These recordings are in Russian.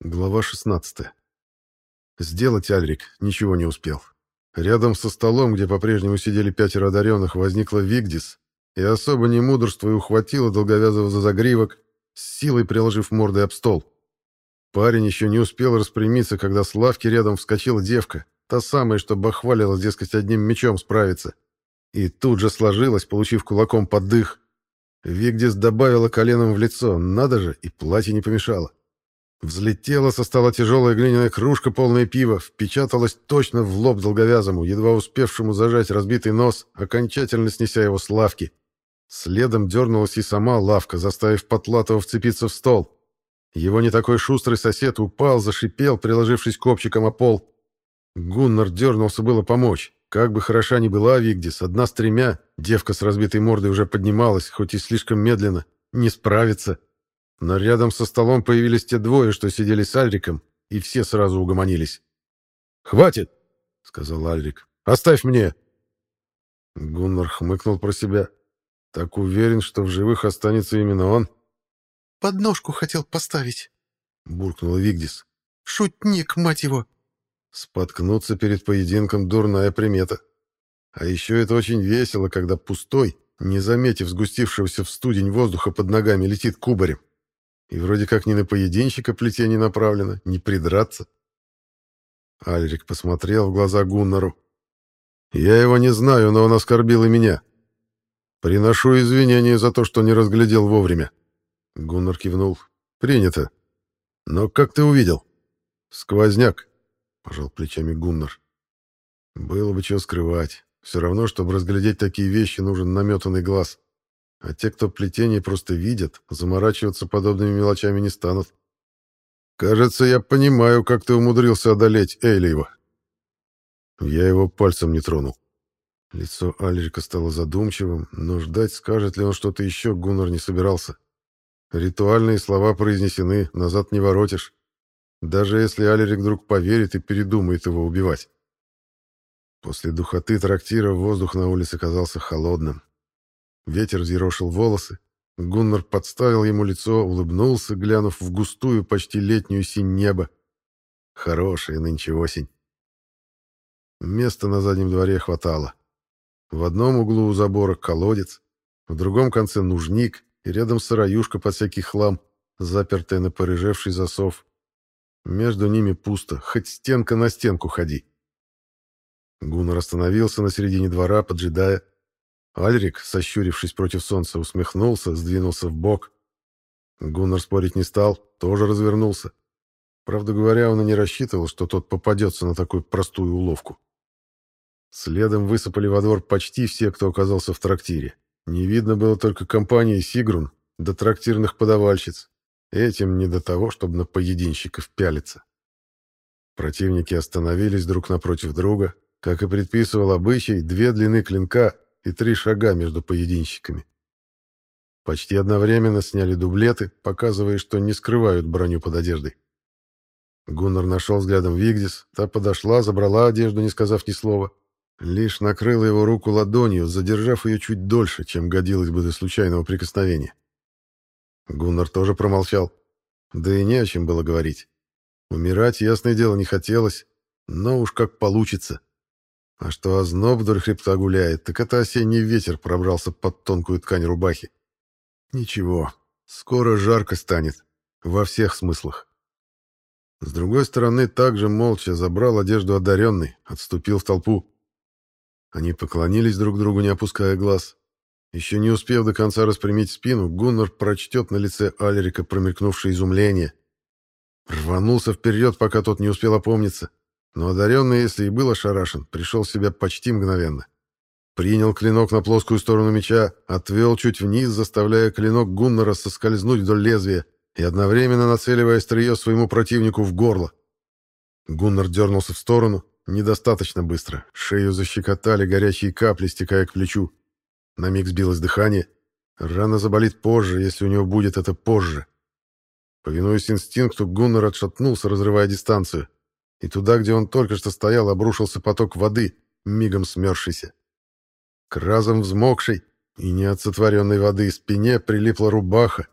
Глава 16. Сделать Альрик ничего не успел. Рядом со столом, где по-прежнему сидели пятеро одаренных, возникла Вигдис и, особо не мудрствуя, ухватила долговязого за загривок, с силой приложив мордой об стол. Парень еще не успел распрямиться, когда с лавки рядом вскочила девка, та самая, что бахвалила, дескать, одним мечом справиться. И тут же сложилась, получив кулаком под дых. Вигдис добавила коленом в лицо, надо же, и платье не помешало. Взлетела со стола тяжелая глиняная кружка, полная пива, впечаталась точно в лоб долговязому, едва успевшему зажать разбитый нос, окончательно снеся его с лавки. Следом дернулась и сама лавка, заставив Потлатова вцепиться в стол. Его не такой шустрый сосед упал, зашипел, приложившись копчиком о пол. Гуннар дернулся было помочь. Как бы хороша ни была Вигдис, одна с тремя, девка с разбитой мордой уже поднималась, хоть и слишком медленно, не справится. Но рядом со столом появились те двое, что сидели с Альриком, и все сразу угомонились. «Хватит!» — сказал Альрик. «Оставь мне!» Гуннар хмыкнул про себя. Так уверен, что в живых останется именно он. «Подножку хотел поставить», — буркнула Вигдис. «Шутник, мать его!» Споткнуться перед поединком — дурная примета. А еще это очень весело, когда пустой, не заметив сгустившегося в студень воздуха под ногами, летит кубарем. И вроде как ни на поединщика плетение направлено, не придраться. Альрик посмотрел в глаза Гуннару. «Я его не знаю, но он оскорбил и меня. Приношу извинения за то, что не разглядел вовремя». Гуннар кивнул. «Принято. Но как ты увидел?» «Сквозняк», — пожал плечами Гуннар. «Было бы чего скрывать. Все равно, чтобы разглядеть такие вещи, нужен наметанный глаз. А те, кто плетение просто видят, заморачиваться подобными мелочами не станут. Кажется, я понимаю, как ты умудрился одолеть Эйлиева. Я его пальцем не тронул. Лицо Альрика стало задумчивым, но ждать, скажет ли он что-то еще, Гуннар не собирался. Ритуальные слова произнесены, назад не воротишь. Даже если Алерик вдруг поверит и передумает его убивать. После духоты трактира воздух на улице казался холодным. Ветер взъерошил волосы. Гуннар подставил ему лицо, улыбнулся, глянув в густую, почти летнюю синь небо. Хорошая нынче осень. Места на заднем дворе хватало. В одном углу у забора колодец, в другом конце нужник, и рядом сыроюшка под всякий хлам, запертая на порыжевший засов. Между ними пусто, хоть стенка на стенку ходи. Гуннар остановился на середине двора, поджидая. Альрик, сощурившись против солнца, усмехнулся, сдвинулся в бок. Гуннар спорить не стал, тоже развернулся. Правда говоря, он и не рассчитывал, что тот попадется на такую простую уловку. Следом высыпали во двор почти все, кто оказался в трактире. Не видно было только компании Сигрун до трактирных подавальщиц. Этим не до того, чтобы на поединщиков пялиться. Противники остановились друг напротив друга. Как и предписывал обычай, две длины клинка и три шага между поединщиками. Почти одновременно сняли дублеты, показывая, что не скрывают броню под одеждой. Гуннар нашел взглядом Вигдис, та подошла, забрала одежду, не сказав ни слова. Лишь накрыла его руку ладонью, задержав ее чуть дольше, чем годилось бы для случайного прикосновения. Гуннар тоже промолчал. Да и не о чем было говорить. Умирать, ясное дело, не хотелось, но уж как получится. А что озноб вдоль хребта гуляет, так это осенний ветер пробрался под тонкую ткань рубахи. Ничего, скоро жарко станет. Во всех смыслах. С другой стороны, также молча забрал одежду одаренный, отступил в толпу. Они поклонились друг другу, не опуская глаз. Еще не успев до конца распрямить спину, Гуннар прочтет на лице Алерика промелькнувшее изумление. Рванулся вперед, пока тот не успел опомниться. Но одаренный, если и был ошарашен, пришел в себя почти мгновенно. Принял клинок на плоскую сторону меча, отвел чуть вниз, заставляя клинок Гуннера соскользнуть вдоль лезвия и одновременно нацеливая острие своему противнику в горло. Гуннар дернулся в сторону, недостаточно быстро. Шею защекотали горячие капли, стекая к плечу. На миг сбилось дыхание. Рана заболит позже, если у него будет это позже. Повинуясь инстинкту, Гуннар отшатнулся, разрывая дистанцию и туда, где он только что стоял, обрушился поток воды, мигом смерзшийся. К разом взмокшей и не от сотворенной воды спине прилипла рубаха.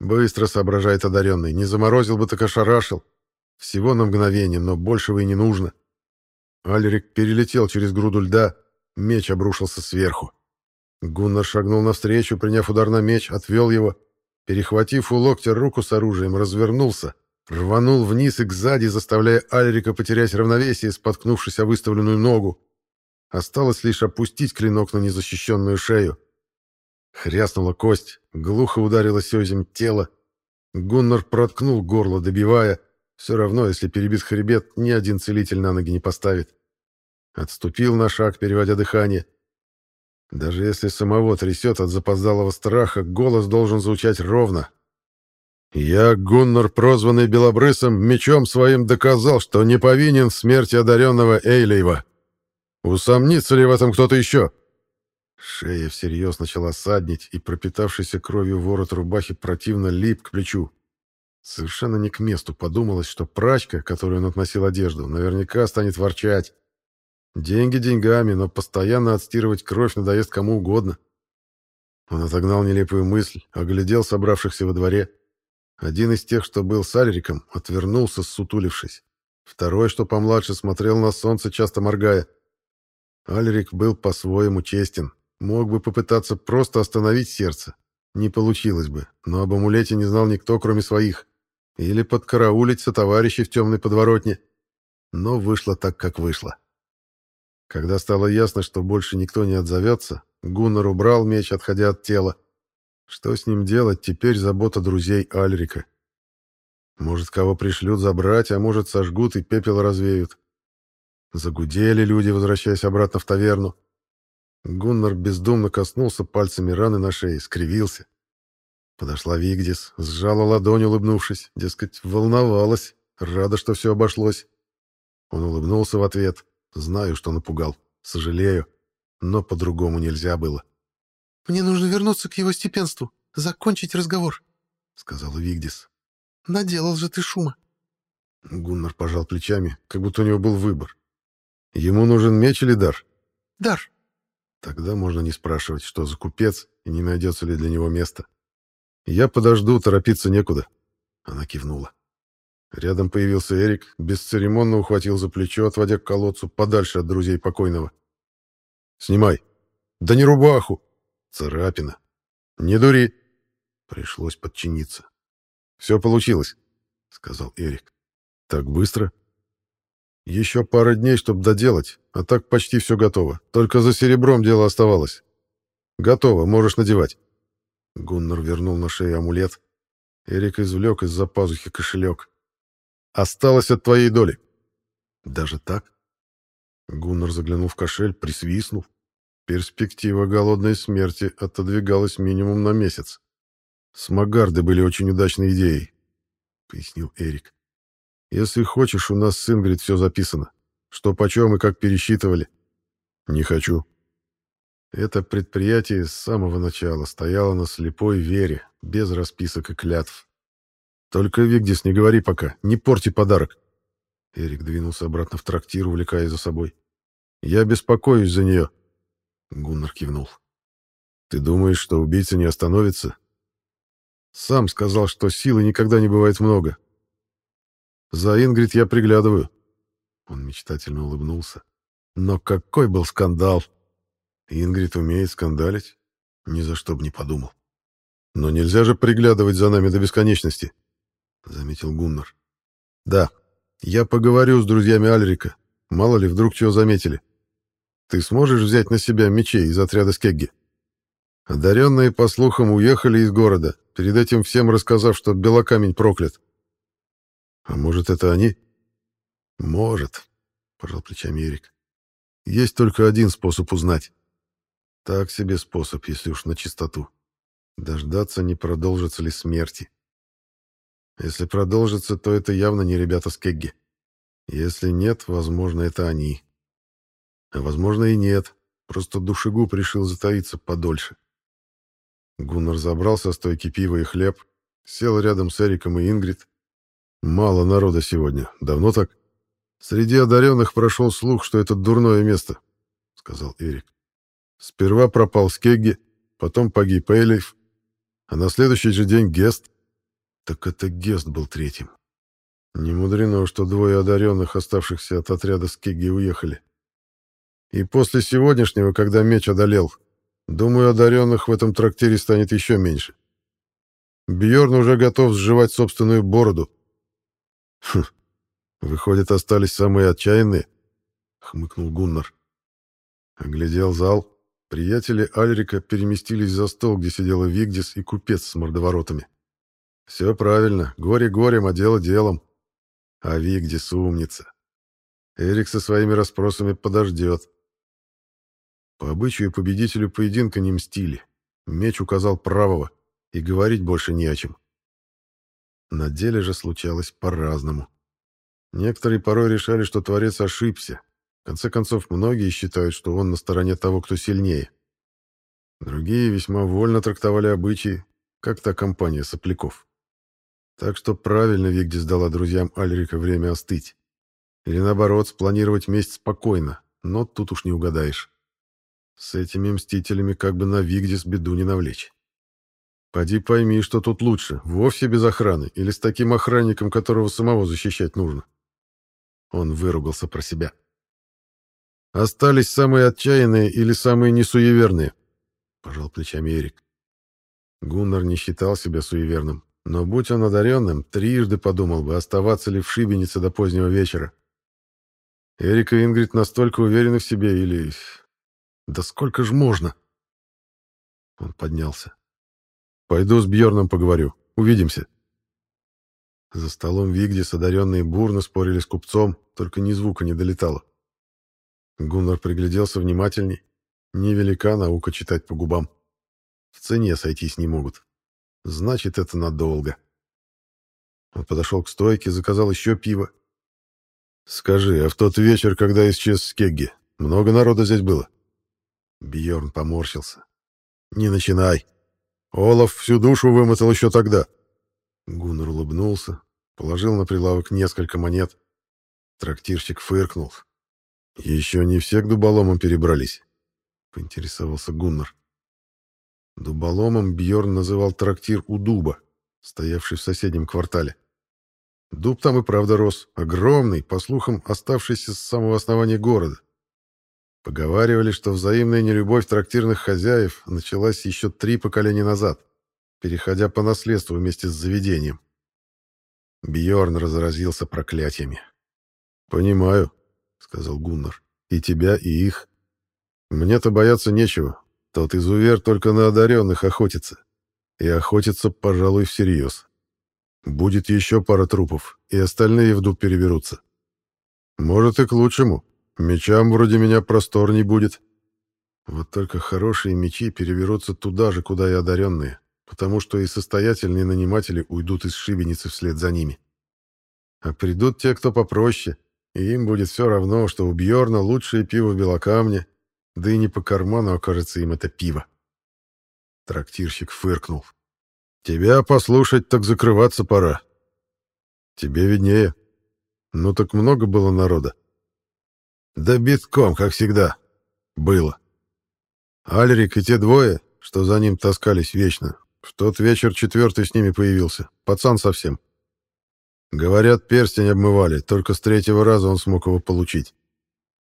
Быстро соображает одаренный, не заморозил бы, так ошарашил. Всего на мгновение, но большего и не нужно. Альрик перелетел через груду льда, меч обрушился сверху. Гуннар шагнул навстречу, приняв удар на меч, отвел его, перехватив у локтя руку с оружием, развернулся, рванул вниз и кзади, заставляя Альрика потерять равновесие, споткнувшись о выставленную ногу. Осталось лишь опустить клинок на незащищенную шею. Хряснула кость, глухо ударилось озим тело. Гуннар проткнул горло, добивая. Все равно, если перебит хребет, ни один целитель на ноги не поставит. Отступил на шаг, переводя дыхание. Даже если самого трясет от запоздалого страха, голос должен звучать ровно. «Я, Гуннар, прозванный Белобрысом, мечом своим доказал, что не повинен в смерти одаренного Эйлейва. Усомнится ли в этом кто-то еще?» Шея всерьез начала саднить, и пропитавшийся кровью ворот рубахи противно лип к плечу. Совершенно не к месту подумалось, что прачка, которую он относил одежду, наверняка станет ворчать. Деньги деньгами, но постоянно отстирывать кровь надоест кому угодно. Он отогнал нелепую мысль, оглядел собравшихся во дворе. Один из тех, что был с Альриком, отвернулся, сутулившись. Второй, что помладше, смотрел на солнце, часто моргая. Альрик был по-своему честен. Мог бы попытаться просто остановить сердце. Не получилось бы, но об амулете не знал никто, кроме своих. Или подкараулить сотоварищей в темной подворотне. Но вышло так, как вышло. Когда стало ясно, что больше никто не отзовется, Гуннар убрал меч, отходя от тела. Что с ним делать, теперь забота друзей Альрика. Может, кого пришлют забрать, а может, сожгут и пепел развеют. Загудели люди, возвращаясь обратно в таверну. Гуннар бездумно коснулся пальцами раны на шее, скривился. Подошла Вигдис, сжала ладонь, улыбнувшись, дескать, волновалась, рада, что все обошлось. Он улыбнулся в ответ. Знаю, что напугал, сожалею, но по-другому нельзя было. «Мне нужно вернуться к его степенству, закончить разговор», — сказала Вигдис. «Наделал же ты шума». Гуннар пожал плечами, как будто у него был выбор. Ему нужен меч или дар? Дар. Тогда можно не спрашивать, что за купец и не найдется ли для него место. Я подожду, торопиться некуда. Она кивнула. Рядом появился Эрик, бесцеремонно ухватил за плечо, отводя к колодцу подальше от друзей покойного. «Снимай!» «Да не рубаху!» «Царапина!» «Не дури!» Пришлось подчиниться. «Все получилось», — сказал Эрик. «Так быстро?» Еще пара дней, чтобы доделать, а так почти все готово. Только за серебром дело оставалось. Готово, можешь надевать. Гуннар вернул на шею амулет. Эрик извлек из-за пазухи кошелек. Осталось от твоей доли. Даже так? Гуннар заглянул в кошель, присвистнул. Перспектива голодной смерти отодвигалась минимум на месяц. Смагарды были очень удачной идеей, пояснил Эрик. Если хочешь, у нас с Ингрид все записано. Что почем и как пересчитывали. Не хочу. Это предприятие с самого начала стояло на слепой вере, без расписок и клятв. Только, Вигдис, не говори пока, не порти подарок. Эрик двинулся обратно в трактир, увлекая за собой. Я беспокоюсь за нее. Гуннар кивнул. Ты думаешь, что убийца не остановится? Сам сказал, что силы никогда не бывает много, за Ингрид я приглядываю. Он мечтательно улыбнулся. Но какой был скандал! Ингрид умеет скандалить? Ни за что бы не подумал. Но нельзя же приглядывать за нами до бесконечности, заметил Гуннар. Да, я поговорю с друзьями Альрика. Мало ли, вдруг чего заметили. Ты сможешь взять на себя мечей из отряда Скегги? Одаренные, по слухам, уехали из города, перед этим всем рассказав, что Белокамень проклят. А может, это они? Может, пожал плечами Эрик. Есть только один способ узнать. Так себе способ, если уж на чистоту. Дождаться, не продолжится ли смерти. Если продолжится, то это явно не ребята с Кегги. Если нет, возможно, это они. А возможно и нет. Просто душегуб решил затаиться подольше. Гуннар забрал со стойки пива и хлеб, сел рядом с Эриком и Ингрид, Мало народа сегодня. Давно так? Среди одаренных прошел слух, что это дурное место, сказал Эрик. Сперва пропал Скегги, потом погиб Эйлиф, а на следующий же день Гест. Так это Гест был третьим. Не мудрено, что двое одаренных, оставшихся от отряда Скеги, уехали. И после сегодняшнего, когда меч одолел, думаю, одаренных в этом трактире станет еще меньше. Бьорн уже готов сживать собственную бороду. Хм, выходит, остались самые отчаянные, хмыкнул Гуннар. Оглядел зал. Приятели Альрика переместились за стол, где сидела Вигдис и купец с мордоворотами. Все правильно, горе горем, а дело делом. А Вигдис умница. Эрик со своими расспросами подождет. По обычаю победителю поединка не мстили. Меч указал правого, и говорить больше не о чем. На деле же случалось по-разному. Некоторые порой решали, что Творец ошибся. В конце концов, многие считают, что он на стороне того, кто сильнее. Другие весьма вольно трактовали обычаи, как та компания сопляков. Так что правильно Вигдис дала друзьям Альрика время остыть. Или наоборот, спланировать месть спокойно, но тут уж не угадаешь. С этими мстителями как бы на Вигдис беду не навлечь. Поди пойми, что тут лучше, вовсе без охраны или с таким охранником, которого самого защищать нужно. Он выругался про себя. Остались самые отчаянные или самые несуеверные, пожал плечами Эрик. Гуннар не считал себя суеверным, но будь он одаренным, трижды подумал бы, оставаться ли в шибенице до позднего вечера. Эрик и Ингрид настолько уверены в себе или... Да сколько ж можно? Он поднялся. Пойду с Бьорном поговорю. Увидимся. За столом Вигдис, одаренные бурно спорили с купцом, только ни звука не долетало. Гуннар пригляделся внимательней. Невелика наука читать по губам. В цене сойтись не могут. Значит, это надолго. Он подошел к стойке, заказал еще пиво. «Скажи, а в тот вечер, когда исчез Скегги, много народа здесь было?» Бьорн поморщился. «Не начинай. Олаф всю душу вымотал еще тогда. Гуннар улыбнулся, положил на прилавок несколько монет. Трактирщик фыркнул. «Еще не все к дуболомам перебрались», — поинтересовался Гуннар. Дуболомом Бьорн называл трактир у дуба, стоявший в соседнем квартале. Дуб там и правда рос, огромный, по слухам, оставшийся с самого основания города. Поговаривали, что взаимная нелюбовь трактирных хозяев началась еще три поколения назад, переходя по наследству вместе с заведением. Бьорн разразился проклятиями. «Понимаю», — сказал Гуннар, — «и тебя, и их. Мне-то бояться нечего. Тот изувер только на одаренных охотится. И охотится, пожалуй, всерьез. Будет еще пара трупов, и остальные в дуб переберутся. Может, и к лучшему». Мечам вроде меня просторней будет. Вот только хорошие мечи переберутся туда же, куда и одаренные, потому что и состоятельные наниматели уйдут из шибеницы вслед за ними. А придут те, кто попроще, и им будет все равно, что у Бьорна лучшее пиво в Белокамне, да и не по карману окажется им это пиво. Трактирщик фыркнул. «Тебя послушать, так закрываться пора. Тебе виднее. Ну так много было народа. Да битком, как всегда. Было. Альрик и те двое, что за ним таскались вечно, в тот вечер четвертый с ними появился. Пацан совсем. Говорят, перстень обмывали, только с третьего раза он смог его получить.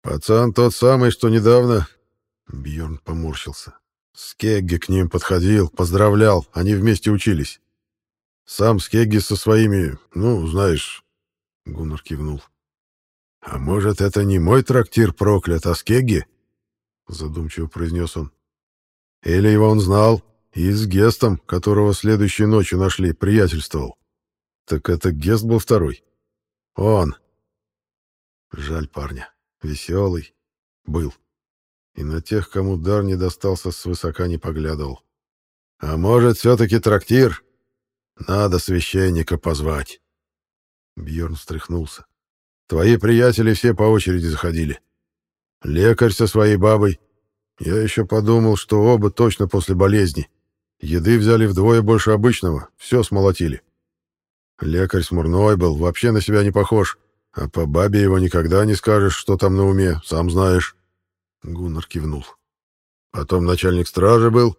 Пацан тот самый, что недавно... Бьорн поморщился. Скегги к ним подходил, поздравлял, они вместе учились. Сам Скегги со своими, ну, знаешь... Гуннар кивнул. «А может, это не мой трактир проклят, а Скегги?» — задумчиво произнес он. «Или его он знал, и с Гестом, которого следующей ночью нашли, приятельствовал. Так это Гест был второй. Он. Жаль парня. Веселый. Был. И на тех, кому дар не достался, свысока не поглядывал. А может, все-таки трактир? Надо священника позвать. Бьерн встряхнулся. Твои приятели все по очереди заходили. Лекарь со своей бабой. Я еще подумал, что оба точно после болезни. Еды взяли вдвое больше обычного, все смолотили. Лекарь смурной был, вообще на себя не похож. А по бабе его никогда не скажешь, что там на уме, сам знаешь. Гуннар кивнул. Потом начальник стражи был.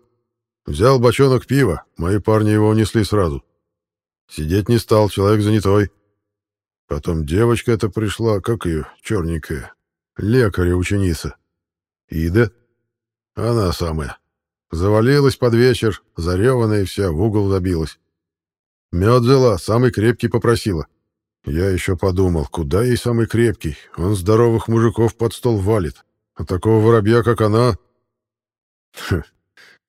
Взял бочонок пива, мои парни его унесли сразу. Сидеть не стал, человек занятой. Потом девочка эта пришла, как ее, черненькая, лекаря-ученица. Ида? Она самая. Завалилась под вечер, зареванная вся, в угол забилась. Мед взяла, самый крепкий попросила. Я еще подумал, куда ей самый крепкий? Он здоровых мужиков под стол валит. А такого воробья, как она... Хм,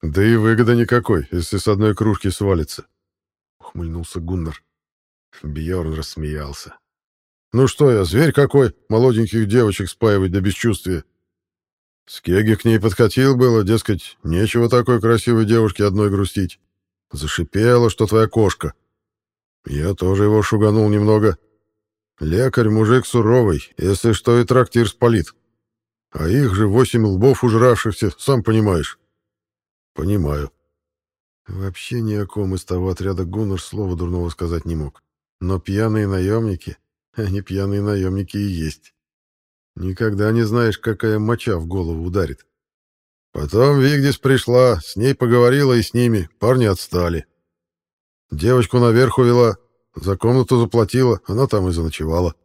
да и выгода никакой, если с одной кружки свалится. Ухмыльнулся Гуннар. Бьорн рассмеялся. Ну что я, зверь какой, молоденьких девочек спаивать до бесчувствия. Скеги к ней подкатил было, дескать, нечего такой красивой девушке одной грустить. Зашипела, что твоя кошка. Я тоже его шуганул немного. Лекарь мужик суровый, если что и трактир спалит. А их же восемь лбов ужравшихся, сам понимаешь. Понимаю. Вообще ни о ком из того отряда Гуннер слова дурного сказать не мог. Но пьяные наемники, они пьяные наемники и есть. Никогда не знаешь, какая моча в голову ударит. Потом Вигдис пришла, с ней поговорила и с ними, парни отстали. Девочку наверх увела, за комнату заплатила, она там и заночевала.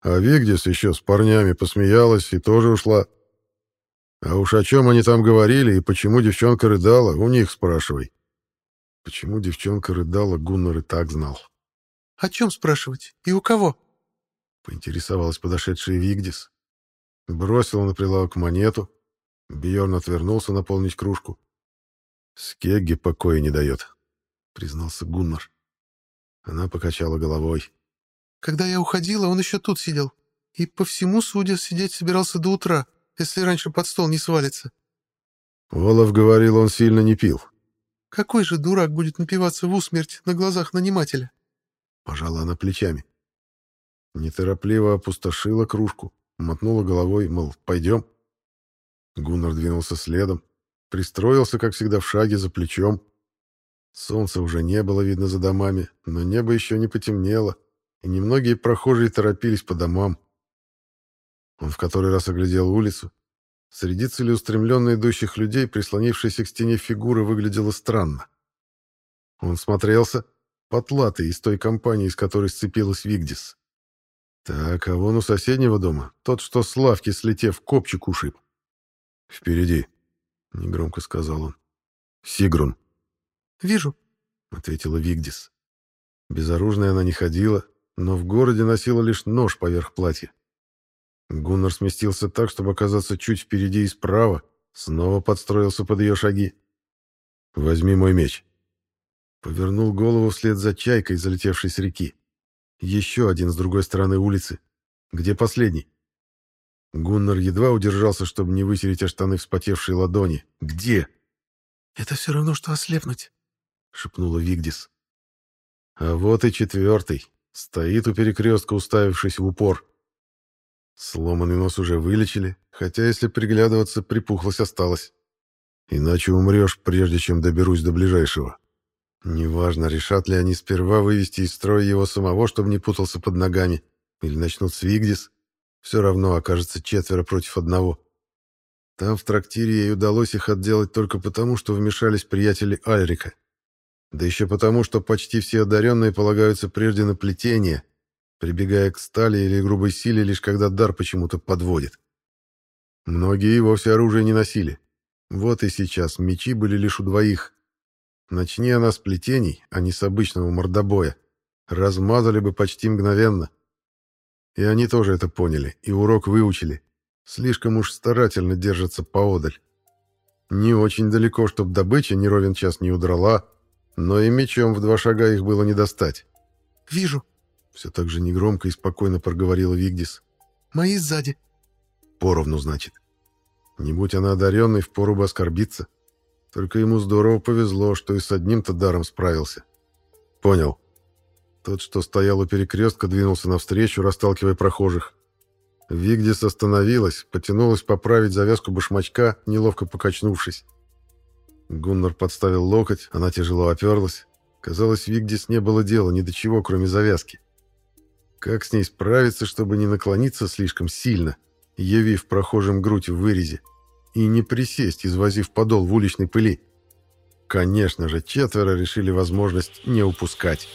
А Вигдис еще с парнями посмеялась и тоже ушла. А уж о чем они там говорили и почему девчонка рыдала, у них спрашивай. Почему девчонка рыдала, Гуннар и так знал. — О чем спрашивать? И у кого? Поинтересовалась подошедшая Вигдис. Бросила на прилавок монету. Бьорн отвернулся наполнить кружку. «Скегги покоя не дает», — признался Гуннар. Она покачала головой. «Когда я уходила, он еще тут сидел. И по всему, судя, сидеть собирался до утра, если раньше под стол не свалится». Олаф говорил, он сильно не пил. «Какой же дурак будет напиваться в усмерть на глазах нанимателя?» Пожала она плечами. Неторопливо опустошила кружку, мотнула головой, мол, пойдем. Гуннар двинулся следом, пристроился, как всегда, в шаге за плечом. Солнца уже не было видно за домами, но небо еще не потемнело, и немногие прохожие торопились по домам. Он в который раз оглядел улицу. Среди целеустремленно идущих людей, прислонившейся к стене фигуры, выглядела странно. Он смотрелся, потлатый из той компании, из которой сцепилась Вигдис. Так, а вон у соседнего дома, тот, что с лавки слетев, копчик ушиб. «Впереди», — негромко сказал он. «Сигрун». «Вижу», — ответила Вигдис. Безоружная она не ходила, но в городе носила лишь нож поверх платья. Гуннар сместился так, чтобы оказаться чуть впереди и справа, снова подстроился под ее шаги. «Возьми мой меч». Повернул голову вслед за чайкой, залетевшей с реки. Еще один с другой стороны улицы. Где последний? Гуннар едва удержался, чтобы не вытереть о штаны вспотевшие ладони. Где? «Это все равно, что ослепнуть», — шепнула Вигдис. А вот и четвертый. Стоит у перекрестка, уставившись в упор. Сломанный нос уже вылечили, хотя, если приглядываться, припухлость осталась. Иначе умрешь, прежде чем доберусь до ближайшего. Неважно, решат ли они сперва вывести из строя его самого, чтобы не путался под ногами, или начнут с Вигдис, все равно окажется четверо против одного. Там в трактире ей удалось их отделать только потому, что вмешались приятели Альрика. Да еще потому, что почти все одаренные полагаются прежде на плетение, прибегая к стали или грубой силе, лишь когда дар почему-то подводит. Многие и вовсе оружие не носили. Вот и сейчас мечи были лишь у двоих, Начни она с плетений, а не с обычного мордобоя. Размазали бы почти мгновенно. И они тоже это поняли, и урок выучили. Слишком уж старательно держатся поодаль. Не очень далеко, чтобы добыча ни ровен час не удрала, но и мечом в два шага их было не достать. «Вижу», — все так же негромко и спокойно проговорила Вигдис. «Мои сзади». «Поровну, значит. Не будь она одаренной, впору бы оскорбиться». Только ему здорово повезло, что и с одним-то даром справился. Понял. Тот, что стоял у перекрестка, двинулся навстречу, расталкивая прохожих. Вигдис остановилась, потянулась поправить завязку башмачка, неловко покачнувшись. Гуннар подставил локоть, она тяжело оперлась. Казалось, Вигдис не было дела ни до чего, кроме завязки. Как с ней справиться, чтобы не наклониться слишком сильно, явив прохожим грудь в вырезе? И не присесть, извозив подол в уличной пыли. Конечно же, четверо решили возможность не упускать.